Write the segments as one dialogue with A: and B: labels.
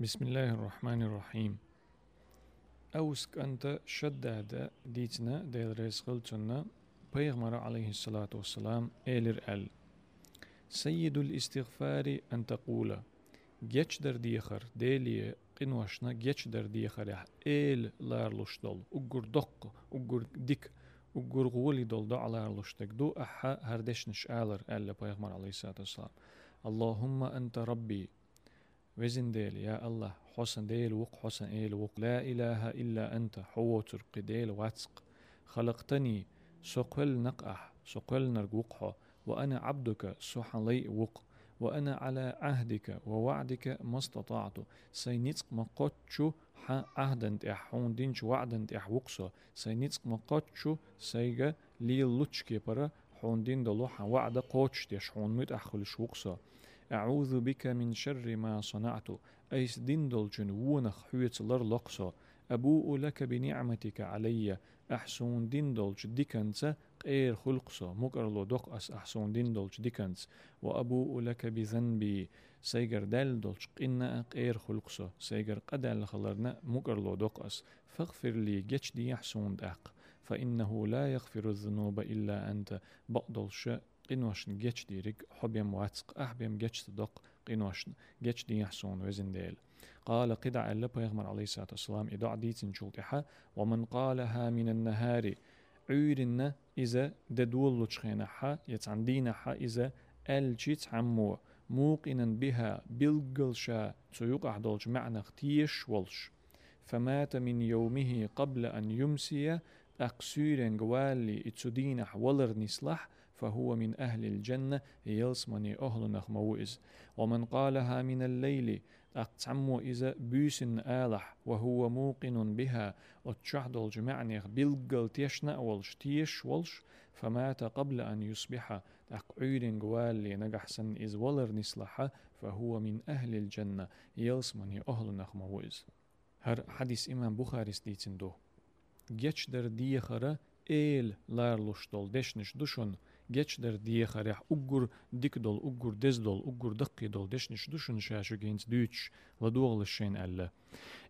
A: بسم الله الرحمن الرحيم. أوسك أنت شداد ديتنا ديل ريس غلتنا بيغمر عليه الصلاة والسلام إيلر أل. سيد الإستغفار أن تقول جيتش در ديخر ديلي قنوشنا جيتش در ديخر إيل لار لشدل أقر دق أقر ديك أقر غولي دول دع لار لشتك دو أحا هردشنش آلر. ألا بيغمر عليه وزن ديل يا الله حسن ديل وق حسن إيل وق لا إله إلا أنت حوتر قديل واتسق خلقتني سقل نقح سقل نرق وأنا عبدك سحن لي وق وأنا على عهدك ووعدك ما استطعت سينتق مقاتشو حا عهدا تحون دينش وعدا وقصا سينتق مقاتشو سيغا لي لوتشكي برا حون دين دلو حا وعدا قوتش تيش حون مت أخلش وقصا أعوذ بك من شر ما صنعت. أيس دين دلجن ونخ حويت لر لقصا أبوء لك بنعمتك علي. أحسون دين دلج ديكنت قير خلقصا مقرلو دق أس أحسون دين دلج ديكنت وأبوء لك بذنبي. سيجر دل دلج قنا قير خلقصا سيجر قدل خلرنا. مقرلو دق أس. فاغفر لي جتش دي أحسون دق فإنه لا يغفر الذنوب إلا أنت. بقدلش قنوشن جتش ديرك حبيم واتسق أحبيم جتش تدق قنوشن جتش دي يحسون وزن ديل قال قدع ألا بيغمر عليه الصلاة والسلام إدع ديتن شلطحة ومن قالها من النهار عيرنا إذا ددول لتشخينحا يتعندينحا إذا ألجيت عمو موقنا بها بلقلشا تيوق أحدولش معنى اختيش ولش فمات من يومه قبل أن يمسي أقسيرن قوالي اتسدينح ولر نسلح فهو من أهل الجنة يلسمني أهلنخ موئز ومن قالها من الليل أقتعمو إذا بيسن آلح وهو موقن بها. وتشهد الجمعنيخ بلقل تيشنأ ولش تيش ولش فمات قبل أن يصبح. أقعيرن قوالي نجحسن إذ ولر نسلح فهو من أهل الجنة يلسمني أهلنخ موئز هر حديث إمام بخاري ستيتن دو. geç der diyekara el larluş dol deşniş duşun geç der diyekara uggur dik dol uggur dez dol uggur dakki dol deşniş duşun şaşu genç düç la doğalışın elle.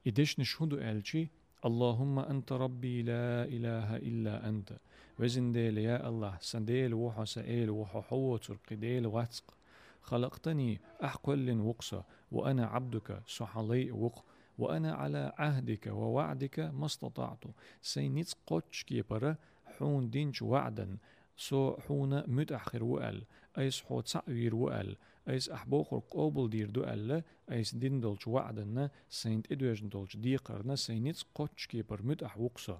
A: Ideşniş hudu elçi اللهم أنت ربي لا إله إلا أنت وزن ديل يا الله سنديل وحا سئيل وحا حوة ترقديل واتق خلقتني أحقل وقصة وأنا عبدك سحلي وق وأنا على عهدك ووعدك ما استطعت سينيت قوتش كيبرا حون دينش وعدا سو حون متأخر وقال أيس حو تسعوير وقال أيس أحبوخر قوبل دير دو ألا أيس دين دولش وعدنا سينت إدوجن دولش ديقرنا سينيت قوتش كيبر متأح وقصة.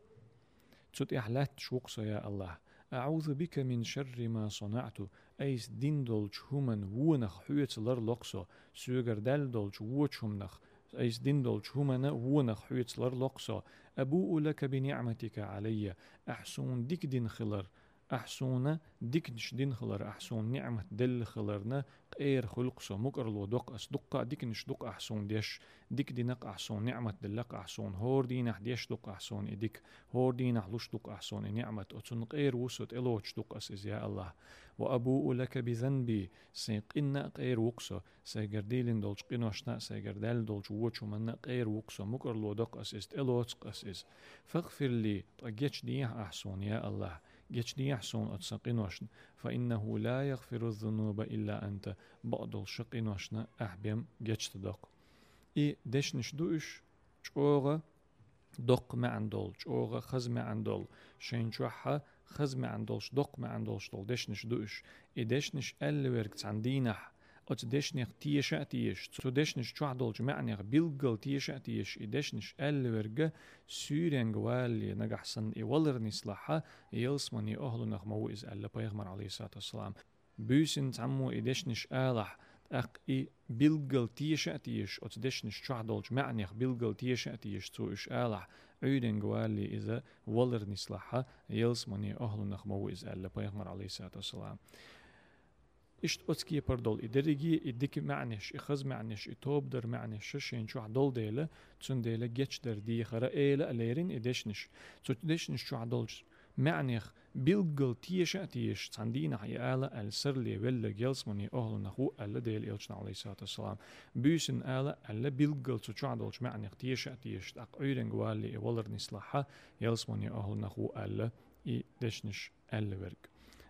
A: تسوت إحلات شوقصة يا الله. أعوذ بك من شر ما صنعت أيس دين دولش هومن وونخ حويت لر لقصة. سوغر دل دولش ووچ همنخ أيس دين دولش همنا ونخ حويت لر لقصة. أبوء لك بنعمتك علي أحسون ديك دين خلر. أحسونا ديك دين خلر أحسون نعمة دل خلرنا قير خلق سو مقر لو دق أس دقة ديك نش دق أحسون ديش ديك دينق أحسون نعمة دلق أحسون هور دينح ديش دق أحسون إديك هور دينح لش دق أحسون نعمة أتون قير وسط إلوش دق أس يا الله. وأبوء لك بذنبي سيق إن قير وقسو سيقر ديلين دولش قنوشنا سيقر دال دولش ووچو من قير وقسو مقر لو دق أس إست إلوش أس فاغفر لي طجيش ديح أحسون يا الله. جيش دي يحسون أتسقينوشن فإنه لا يغفر الذنوب إلا أنت. بقدل شقينوشنا أحبيم جيش تدق إي ديش نشدوش شوغة دق ما عندول شوغة خز ما عندول شين شوحة خز ما عندولش دق ما عندولش دول ديش نشدوش. إي ديش نش ألي ورقت عندينح ات دشنيخ تيشا تيش تو دشنش تشعدل جمعنيخ بيلقل تيشا تيش اي دشنش ال ورقة سورين قوالي نجحسن اي ولر نسلحة يلسمني اهلنخ موئز ال بيغمر عليه الصلاة والسلام بيسن تعمو اي دشنش آلح اق اي بيلقل تيشا تيش ات دشنش تشعدل جمعنيخ بيلقل تيشا تيش تو اش آلح عيدن قوالي اذا ولر نسلحة يلسمني اهلنخ موئز ال بيغمر عليه الصلاة والسلام إشت أوتسكي بردول ادريجي اديك معنش اخز معنش اتوب در معنش شين شو عدول ديلا تسون ديلا جيتش در دي خرا ايلا اليرين ادشنش تو ادشنش شو عدول معنيخ بيلقل تيش تندينا حيالا السر لي ولا جلس مني أهل نخو ألا ديل إلشنا عليه الصلاة والسلام. بيسن ألا ألا بيلقل تشعدلش معنيخ تيشا تيش تاق أيرن قوالي ولر نسلحة يلس مني أهل نخو ألا إي دشنش ألا ورق.